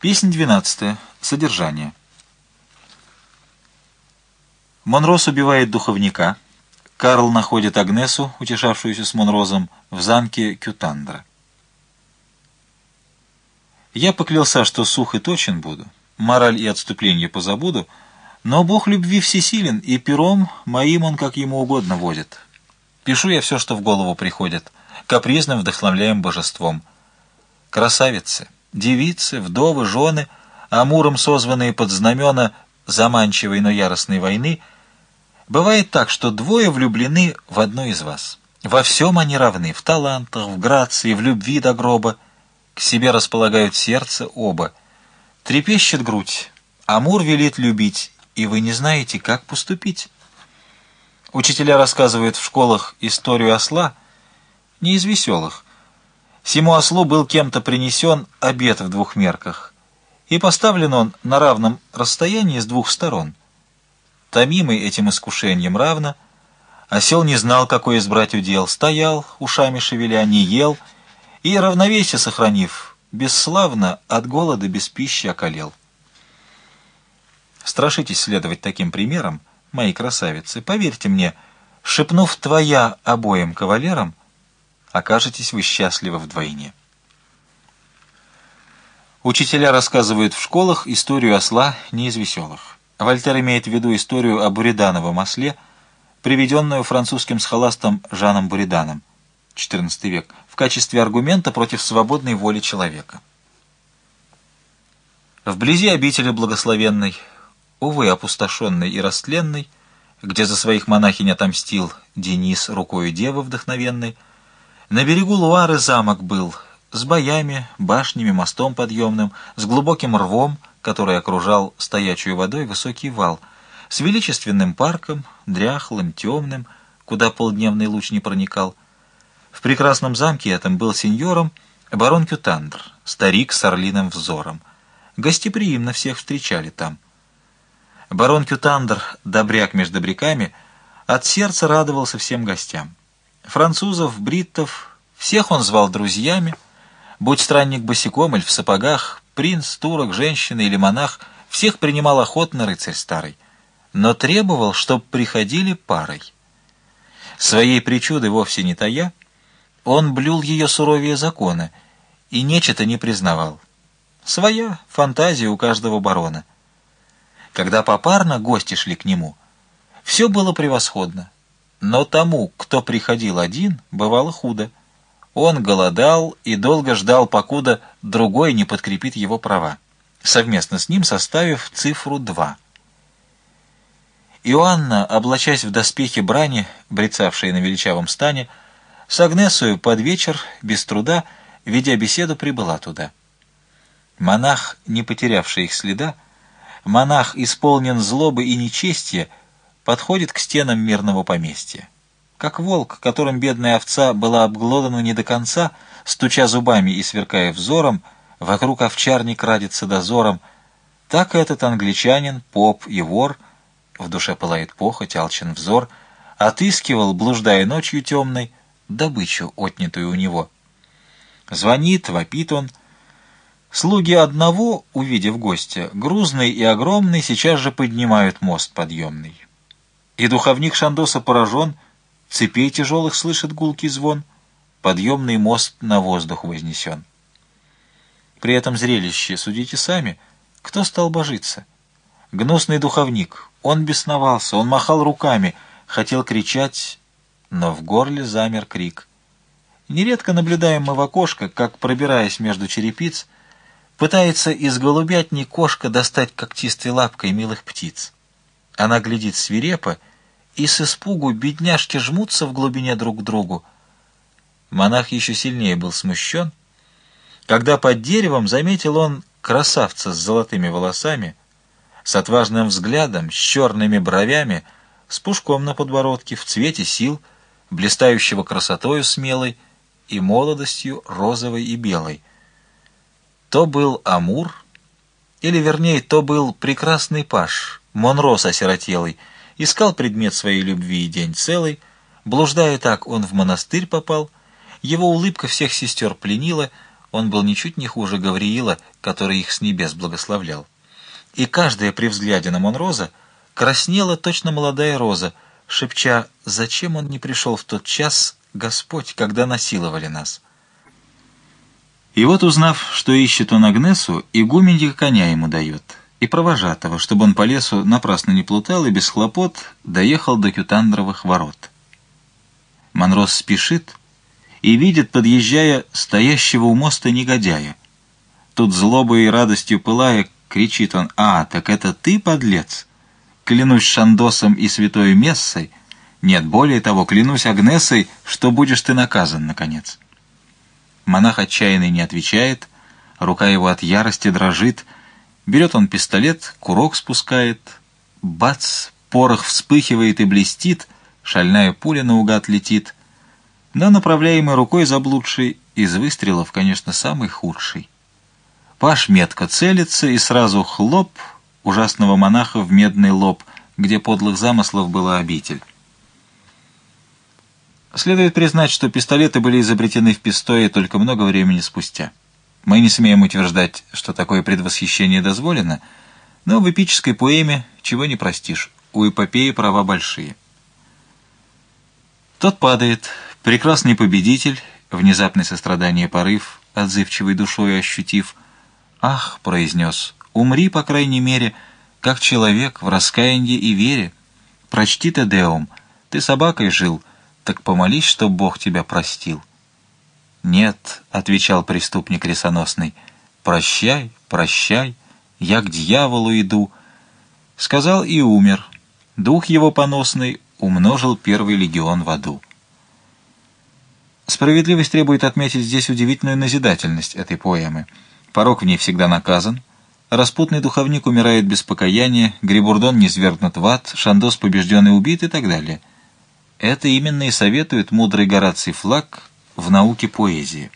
Песнь 12. Содержание. Монрос убивает духовника. Карл находит Агнесу, утешавшуюся с Монрозом, в замке Кютандра. Я поклялся, что сух и точен буду, мораль и отступление позабуду, но Бог любви всесилен, и пером моим он как ему угодно водит. Пишу я все, что в голову приходит, капризным вдохновляем божеством. Красавицы! Девицы, вдовы, жены, амуром созванные под знамена заманчивой, но яростной войны, бывает так, что двое влюблены в одну из вас. Во всем они равны, в талантах, в грации, в любви до гроба. К себе располагают сердце оба. Трепещет грудь, Амур велит любить, и вы не знаете, как поступить. Учителя рассказывают в школах историю осла, не из веселых, Сему ослу был кем-то принесен обед в двух мерках, и поставлен он на равном расстоянии с двух сторон. Томимый этим искушением равно, осел не знал, какой избрать удел, стоял, ушами шевеля, не ел, и, равновесие сохранив, бесславно от голода без пищи околел. Страшитесь следовать таким примерам, мои красавицы, поверьте мне, шепнув «твоя» обоим кавалерам, окажетесь вы счастливы вдвойне. Учителя рассказывают в школах историю осла не из веселых. Вольтер имеет в виду историю о буридановом осле, приведенную французским схоластом Жаном Буриданом, XIV век, в качестве аргумента против свободной воли человека. Вблизи обители благословенной, увы, опустошенной и растленной, где за своих монахинь отомстил Денис рукою девы вдохновенной, на берегу Луары замок был, с боями, башнями, мостом подъемным, с глубоким рвом, который окружал стоячую водой высокий вал, с величественным парком, дряхлым, темным, куда полдневный луч не проникал. В прекрасном замке этом был сеньором барон Кютандр, старик с орлиным взором. Гостеприимно всех встречали там. Барон Кютандр, добряк между добряками, от сердца радовался всем гостям. Французов, бриттов, всех он звал друзьями. Будь странник босиком или в сапогах, принц, турок, женщина или монах, всех принимал охотно рыцарь старый, но требовал, чтоб приходили парой. Своей причуды вовсе не тая, он блюл ее суровее закона и нечто не признавал. Своя фантазия у каждого барона. Когда попарно гости шли к нему, все было превосходно. Но тому, кто приходил один, бывало худо. Он голодал и долго ждал, покуда другой не подкрепит его права, совместно с ним составив цифру 2. Иоанна, облачаясь в доспехи брани, брецавшие на величавом стане, с Агнесою под вечер, без труда, ведя беседу, прибыла туда. Монах, не потерявший их следа, монах, исполнен злобы и нечестия, подходит к стенам мирного поместья. Как волк, которым бедная овца была обглодана не до конца, стуча зубами и сверкая взором, вокруг овчарник радится дозором, так этот англичанин, поп и вор, в душе пылает похоть, алчен взор, отыскивал, блуждая ночью темной, добычу, отнятую у него. Звонит, вопит он. Слуги одного, увидев гостя, грузный и огромный, сейчас же поднимают мост подъемный. И духовник Шандоса поражен, цепей тяжелых слышит гулкий звон, подъемный мост на воздух вознесен. При этом зрелище, судите сами, кто стал божиться? Гнусный духовник, он бесновался, он махал руками, хотел кричать, но в горле замер крик. Нередко наблюдаем мы в окошко, как, пробираясь между черепиц, пытается из голубятни кошка достать когтистой лапкой милых птиц. Она глядит свирепо и с испугу бедняжки жмутся в глубине друг к другу. Монах еще сильнее был смущен, когда под деревом заметил он красавца с золотыми волосами, с отважным взглядом, с черными бровями, с пушком на подбородке, в цвете сил, блистающего красотою смелой и молодостью розовой и белой. То был Амур, или, вернее, то был прекрасный паш, Монрос осиротелый, искал предмет своей любви и день целый, блуждая так, он в монастырь попал, его улыбка всех сестер пленила, Он был ничуть не хуже Гавриила, который их с небес благословлял. И каждая при взгляде на Монроза краснела точно молодая роза, шепча «Зачем он не пришел в тот час, Господь, когда насиловали нас?» И вот, узнав, что ищет он Агнесу, игуменья коня ему дает, и провожатого, чтобы он по лесу напрасно не плутал и без хлопот доехал до Кютандровых ворот. Монрос спешит и видит, подъезжая, стоящего у моста негодяя. Тут злобой и радостью пылая, кричит он, «А, так это ты, подлец? Клянусь Шандосом и святой Мессой, нет, более того, клянусь Агнесой, что будешь ты наказан, наконец». Монах отчаянный не отвечает, рука его от ярости дрожит, берет он пистолет, курок спускает, бац, порох вспыхивает и блестит, шальная пуля наугад летит — но направляемый рукой заблудший из выстрелов, конечно, самый худший. Паш метко целится, и сразу хлоп ужасного монаха в медный лоб, где подлых замыслов была обитель. Следует признать, что пистолеты были изобретены в Пистое только много времени спустя. Мы не смеем утверждать, что такое предвосхищение дозволено, но в эпической поэме чего не простишь, у эпопеи права большие. Тот падает, Прекрасный победитель, внезапный сострадание порыв, отзывчивой душой ощутив, «Ах!» — произнес, «умри, по крайней мере, как человек в раскаянии и вере. Прочти Тедеум, ты собакой жил, так помолись, чтоб Бог тебя простил». «Нет», — отвечал преступник рисоносный, «прощай, прощай, я к дьяволу иду». Сказал и умер. Дух его поносный умножил первый легион в аду. Справедливость требует отметить здесь удивительную назидательность этой поэмы. Порог в ней всегда наказан. Распутный духовник умирает без покаяния, Грибурдон не свергнут в ад, Шандос побежден и убит и так далее. Это именно и советует мудрый Гораций Флаг в науке поэзии.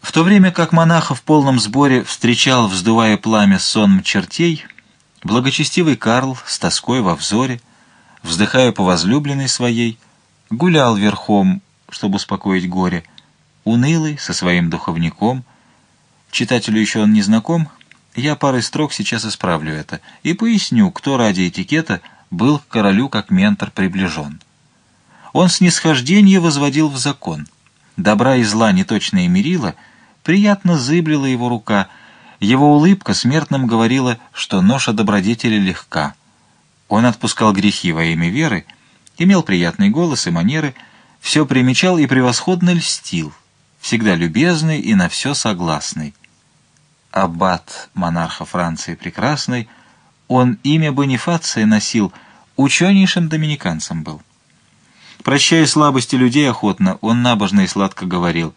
В то время как монаха в полном сборе встречал, вздувая пламя сонм чертей, благочестивый Карл с тоской во взоре, вздыхая по возлюбленной своей, гулял верхом, чтобы успокоить горе, унылый, со своим духовником. Читателю еще он не знаком, я парой строк сейчас исправлю это и поясню, кто ради этикета был к королю как ментор приближен. Он снисхождение возводил в закон. Добра и зла неточное мерило, приятно зыблила его рука, его улыбка смертным говорила, что ноша добродетели легка. Он отпускал грехи во имя веры, имел приятный голос и манеры, все примечал и превосходно льстил, всегда любезный и на все согласный. Аббат монарха Франции прекрасный, он имя Бонифация носил, ученейшим доминиканцем был. Прощая слабости людей охотно, он набожно и сладко говорил,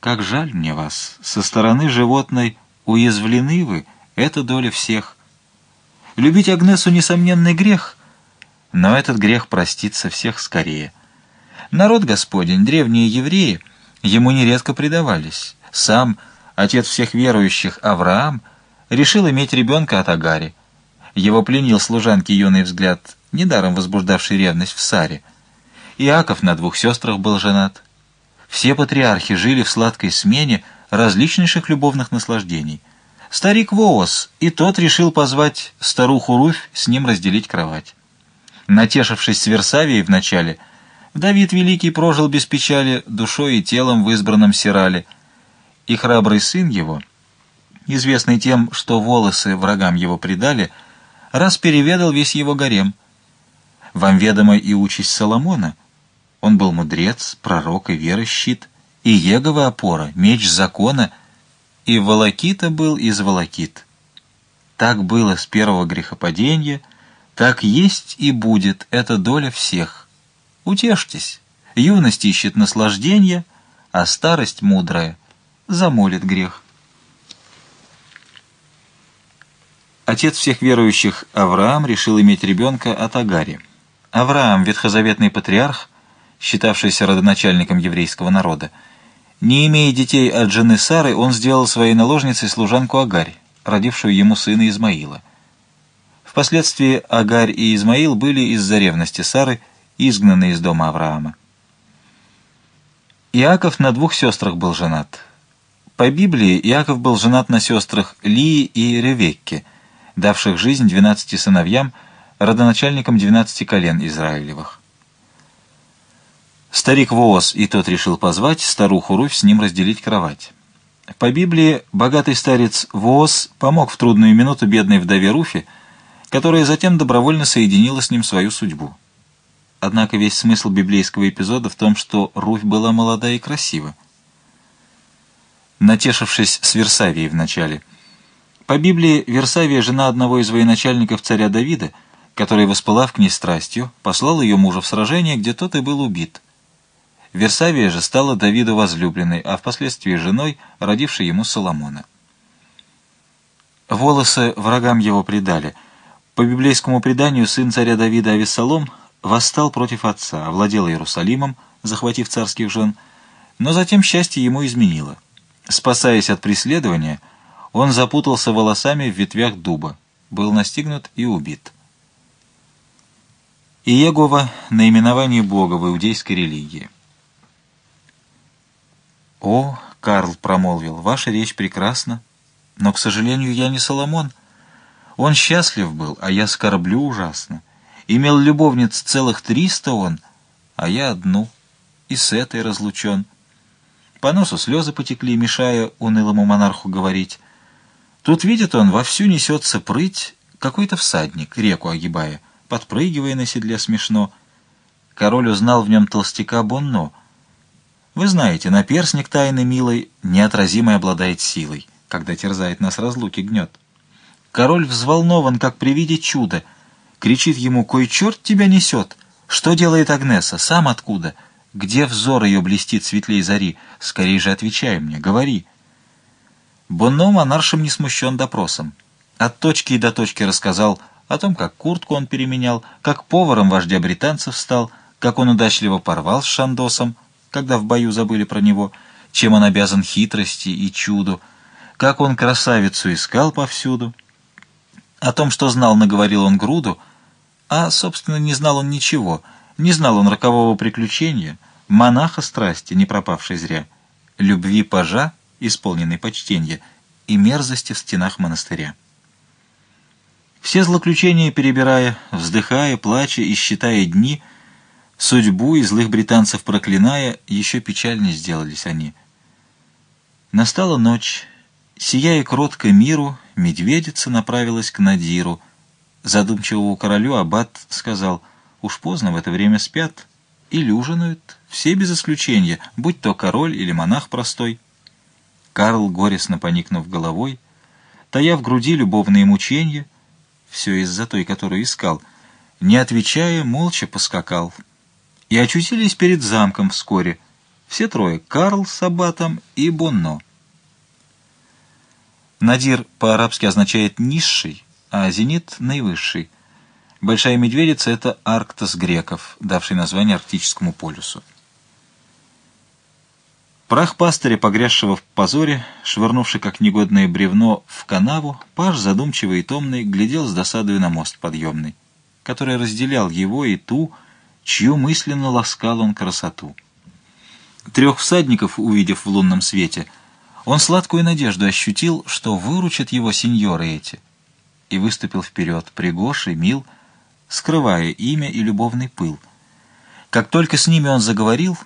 «Как жаль мне вас, со стороны животной уязвлены вы, это доля всех. Любить Агнесу — несомненный грех, но этот грех простится всех скорее. Народ Господень, древние евреи, ему нередко предавались. Сам, отец всех верующих Авраам, решил иметь ребенка от Агари. Его пленил служанки юный взгляд, недаром возбуждавший ревность в Саре. Иаков на двух сестрах был женат. Все патриархи жили в сладкой смене различнейших любовных наслаждений. Старик Воос, и тот решил позвать старуху Руфь с ним разделить кровать. Натешившись с Версавией вначале, Давид Великий прожил без печали душой и телом в избранном Сирале, и храбрый сын его, известный тем, что волосы врагам его предали, раз переведал весь его гарем. Вам ведома и участь Соломона. Он был мудрец, пророк и верощит, и Егова опора, меч закона, и волокита был из волокит. Так было с первого грехопадения — так есть и будет эта доля всех. Утешьтесь, юность ищет наслаждения, а старость мудрая замолит грех. Отец всех верующих Авраам решил иметь ребенка от Агари. Авраам, ветхозаветный патриарх, считавшийся родоначальником еврейского народа, не имея детей от жены Сары, он сделал своей наложницей служанку Агарь, родившую ему сына Измаила. Впоследствии Агарь и Измаил были из-за ревности Сары изгнаны из дома Авраама. Иаков на двух сестрах был женат. По Библии Иаков был женат на сестрах Лии и Ревекке, давших жизнь двенадцати сыновьям, родоначальникам двенадцати колен Израилевых. Старик Воос и тот решил позвать старуху Руфь с ним разделить кровать. По Библии богатый старец Воос помог в трудную минуту бедной вдове Руфи, которая затем добровольно соединила с ним свою судьбу. Однако весь смысл библейского эпизода в том, что Руфь была молода и красива. Натешившись с Версавией вначале. По Библии Версавия, жена одного из военачальников царя Давида, который, воспылав к ней страстью, послал ее мужа в сражение, где тот и был убит. Версавия же стала Давиду возлюбленной, а впоследствии женой, родившей ему Соломона. Волосы врагам его предали. По библейскому преданию сын царя Давида Авессалом восстал против отца, овладел Иерусалимом, захватив царских жен, но затем счастье ему изменило. Спасаясь от преследования, он запутался волосами в ветвях дуба, был настигнут и убит. Иегова – наименование Бога в иудейской религии. «О, — Карл промолвил, — ваша речь прекрасна, но, к сожалению, я не Соломон. Он счастлив был, а я скорблю ужасно. Имел любовниц целых триста он, а я одну, и с этой разлучен. По носу слезы потекли, мешая унылому монарху говорить. Тут, видит он, вовсю несется прыть какой-то всадник, реку огибая, подпрыгивая на седле смешно. Король узнал в нем толстяка Бонно. Вы знаете, наперсник тайны милой неотразимой обладает силой, когда терзает нас разлуки гнет. Король взволнован, как при виде чуда — Кричит ему, кой черт тебя несет? Что делает Агнеса? Сам откуда? Где взор ее блестит светлей зари? Скорей же отвечай мне, говори. Бонно монаршем не смущен допросом. От точки и до точки рассказал о том, как куртку он переменял, как поваром вождя британцев стал, как он удачливо порвал с Шандосом, когда в бою забыли про него, чем он обязан хитрости и чуду, как он красавицу искал повсюду. О том, что знал, наговорил он груду — а, собственно, не знал он ничего. Не знал он рокового приключения, монаха страсти, не пропавшей зря, любви пажа, исполненной почтенья, и мерзости в стенах монастыря. Все злоключения перебирая, вздыхая, плача и считая дни, судьбу и злых британцев проклиная, еще печальнее сделались они. Настала ночь, сияя кротко миру, медведица направилась к Надиру — Задумчивому королю аббат сказал, «Уж поздно в это время спят или ужинают, все без исключения, будь то король или монах простой». Карл, горестно поникнув головой, тая в груди любовные мучения, все из-за той, которую искал, не отвечая, молча поскакал. И очутились перед замком вскоре, все трое, Карл с аббатом и Бонно. Надир по-арабски означает «низший», а зенит — наивысший. Большая медведица — это Арктос греков, давший название Арктическому полюсу. Прах пастыря, погрязшего в позоре, швырнувший как негодное бревно в канаву, паш, задумчивый и томный, глядел с досадой на мост подъемный, который разделял его и ту, чью мысленно ласкал он красоту. Трех всадников, увидев в лунном свете, он сладкую надежду ощутил, что выручат его сеньоры эти — и выступил вперед, пригож и мил, скрывая имя и любовный пыл. Как только с ними он заговорил,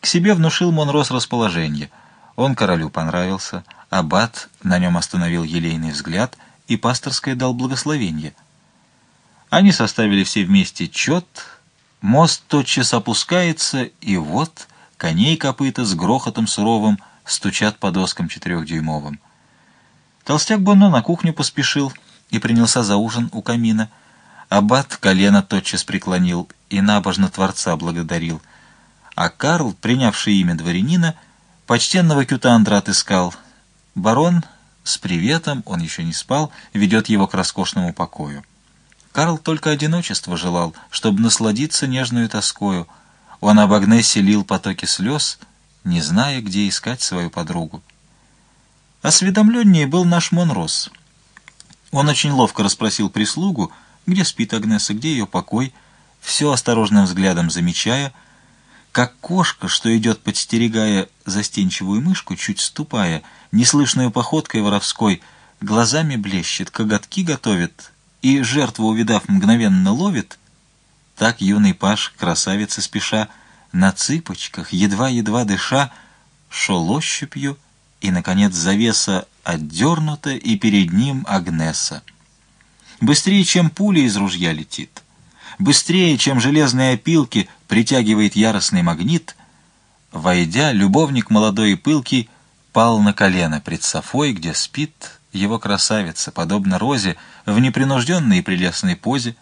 к себе внушил Монрос расположение. Он королю понравился, аббат на нем остановил елейный взгляд и пасторское дал благословение. Они составили все вместе чет, мост тотчас опускается, и вот коней копыта с грохотом суровым стучат по доскам четырехдюймовым. Толстяк Бонно на кухню поспешил — и принялся за ужин у камина. Аббат колено тотчас преклонил и набожно Творца благодарил. А Карл, принявший имя дворянина, почтенного кютандра отыскал. Барон с приветом, он еще не спал, ведет его к роскошному покою. Карл только одиночество желал, чтобы насладиться нежную тоскою. Он об Агнессе лил потоки слез, не зная, где искать свою подругу. Осведомленнее был наш Монрос — он очень ловко расспросил прислугу, где спит Агнеса, где ее покой, все осторожным взглядом замечая, как кошка, что идет, подстерегая застенчивую мышку, чуть ступая, неслышную походкой воровской, глазами блещет, коготки готовит и, жертву увидав, мгновенно ловит, так юный паш, красавица спеша, на цыпочках, едва-едва дыша, шел ощупью, и, наконец, завеса отдернута, и перед ним Агнеса. Быстрее, чем пуля из ружья летит, быстрее, чем железные опилки притягивает яростный магнит, войдя, любовник молодой и пылкий пал на колено пред Софой, где спит его красавица, подобно розе, в непринужденной и прелестной позе.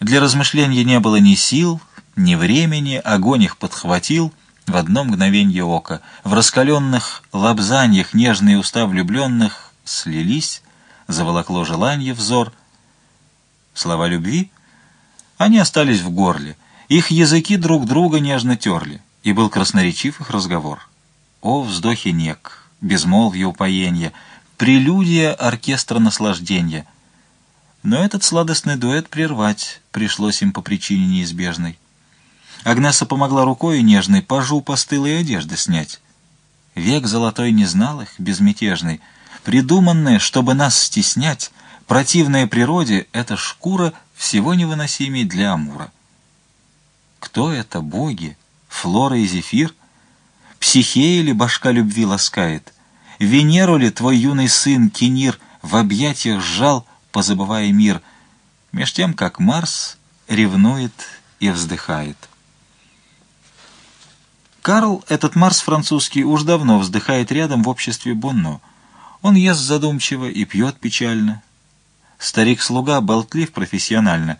Для размышления не было ни сил, ни времени, огонь их подхватил в одно мгновенье ока. В раскаленных лобзаньях нежные уста влюбленных слились, заволокло желание взор. Слова любви, они остались в горле, их языки друг друга нежно терли, и был красноречив их разговор. О, вздохи нек, безмолвие упоения, прелюдия оркестра наслаждения. Но этот сладостный дуэт прервать пришлось им по причине неизбежной. Агнеса помогла рукой нежной пажу постылой одежды снять. Век золотой не знал их, безмятежный, придуманное, чтобы нас стеснять, противная природе, эта шкура всего невыносимей для Амура. Кто это, боги? Флора и Зефир? Психея ли башка любви ласкает? Венеру ли твой юный сын Кенир в объятиях сжал, позабывая мир, меж тем, как Марс ревнует и вздыхает? Карл, этот Марс французский, уж давно вздыхает рядом в обществе Бонно — он ест задумчиво и пьет печально. Старик-слуга болтлив профессионально.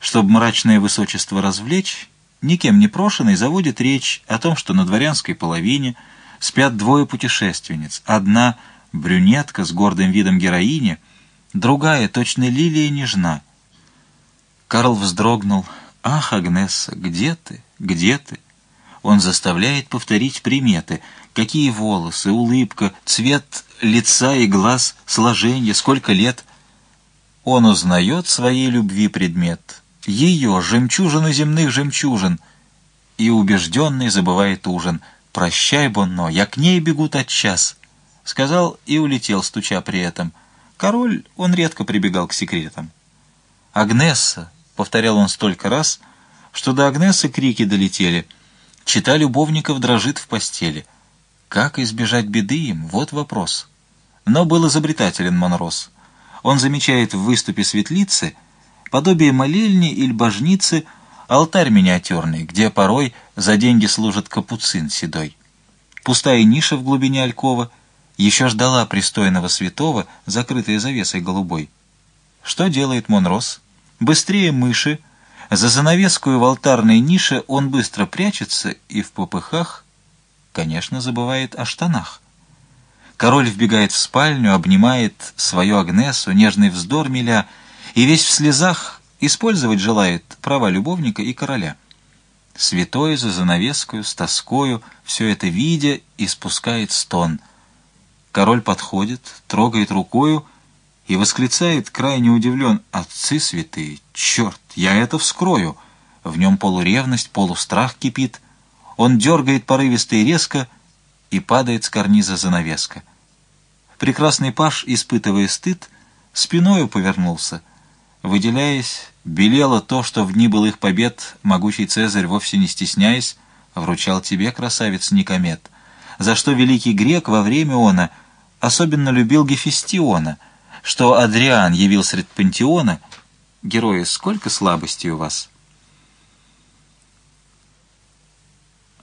Чтобы мрачное высочество развлечь, никем не прошенный заводит речь о том, что на дворянской половине спят двое путешественниц. Одна — брюнетка с гордым видом героини, другая — точно лилия нежна. Карл вздрогнул. «Ах, Агнесса, где ты? Где ты?» Он заставляет повторить приметы. Какие волосы, улыбка, цвет лица и глаз, сложение, сколько лет. Он узнает своей любви предмет, ее, жемчужину земных жемчужин, и убежденный забывает ужин. «Прощай, Бонно, я к ней бегу тот час», — сказал и улетел, стуча при этом. Король, он редко прибегал к секретам. «Агнесса», — повторял он столько раз, что до Агнессы крики долетели — Чита любовников дрожит в постели. Как избежать беды им? Вот вопрос. Но был изобретателен Монрос. Он замечает в выступе светлицы подобие молельни или божницы, алтарь миниатюрный, где порой за деньги служит капуцин седой. Пустая ниша в глубине алькова еще ждала пристойного святого, закрытая завесой голубой. Что делает Монрос? Быстрее мыши, за занавеску в алтарной нише он быстро прячется и в попыхах, конечно, забывает о штанах. Король вбегает в спальню, обнимает свою Агнесу, нежный вздор миля, и весь в слезах использовать желает права любовника и короля. Святой за занавескую, с тоскою, все это видя, испускает стон. Король подходит, трогает рукою, и восклицает, крайне удивлен, «Отцы святые, черт, я это вскрою!» В нем полуревность, полустрах кипит. Он дергает порывисто и резко, и падает с карниза занавеска. Прекрасный паш, испытывая стыд, спиною повернулся. Выделяясь, белело то, что в дни былых побед могучий Цезарь, вовсе не стесняясь, вручал тебе, красавец Никомет, за что великий грек во время она особенно любил Гефестиона — что Адриан явил средь пантеона. Герои, сколько слабостей у вас?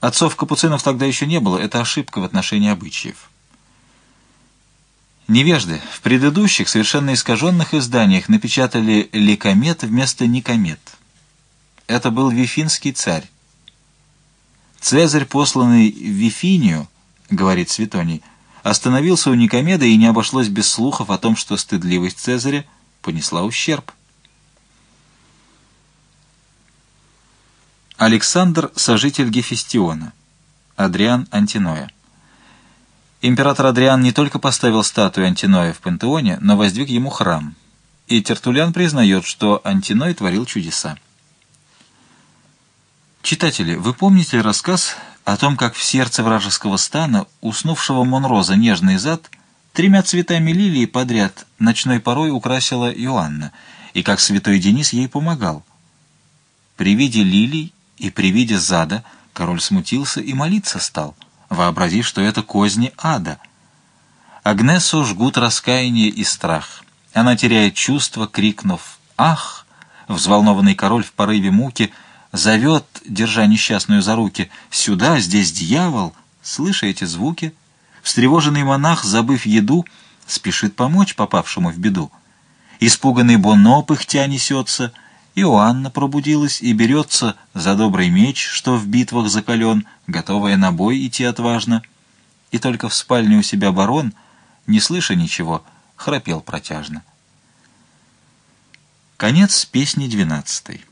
Отцов капуцинов тогда еще не было, это ошибка в отношении обычаев. Невежды в предыдущих, совершенно искаженных изданиях напечатали «ликомет» вместо «никомет». Это был Вифинский царь. Цезарь, посланный в Вифинию, говорит Светоний, остановился у Никомеда и не обошлось без слухов о том, что стыдливость Цезаря понесла ущерб. Александр – сожитель Гефестиона, Адриан Антиноя. Император Адриан не только поставил статую Антиноя в пантеоне, но воздвиг ему храм. И Тертулян признает, что Антиной творил чудеса. Читатели, вы помните рассказ о том, как в сердце вражеского стана, уснувшего Монроза нежный зад, тремя цветами лилии подряд ночной порой украсила Иоанна, и как святой Денис ей помогал? При виде лилий и при виде зада король смутился и молиться стал, вообразив, что это козни ада. Агнесу жгут раскаяние и страх. Она теряет чувство, крикнув «Ах!» Взволнованный король в порыве муки — зовет, держа несчастную за руки, «Сюда, здесь дьявол!» Слыша эти звуки, встревоженный монах, забыв еду, спешит помочь попавшему в беду. Испуганный Боно пыхтя несется, Иоанна пробудилась и берется за добрый меч, что в битвах закален, готовая на бой идти отважно. И только в спальне у себя барон, не слыша ничего, храпел протяжно. Конец песни двенадцатой.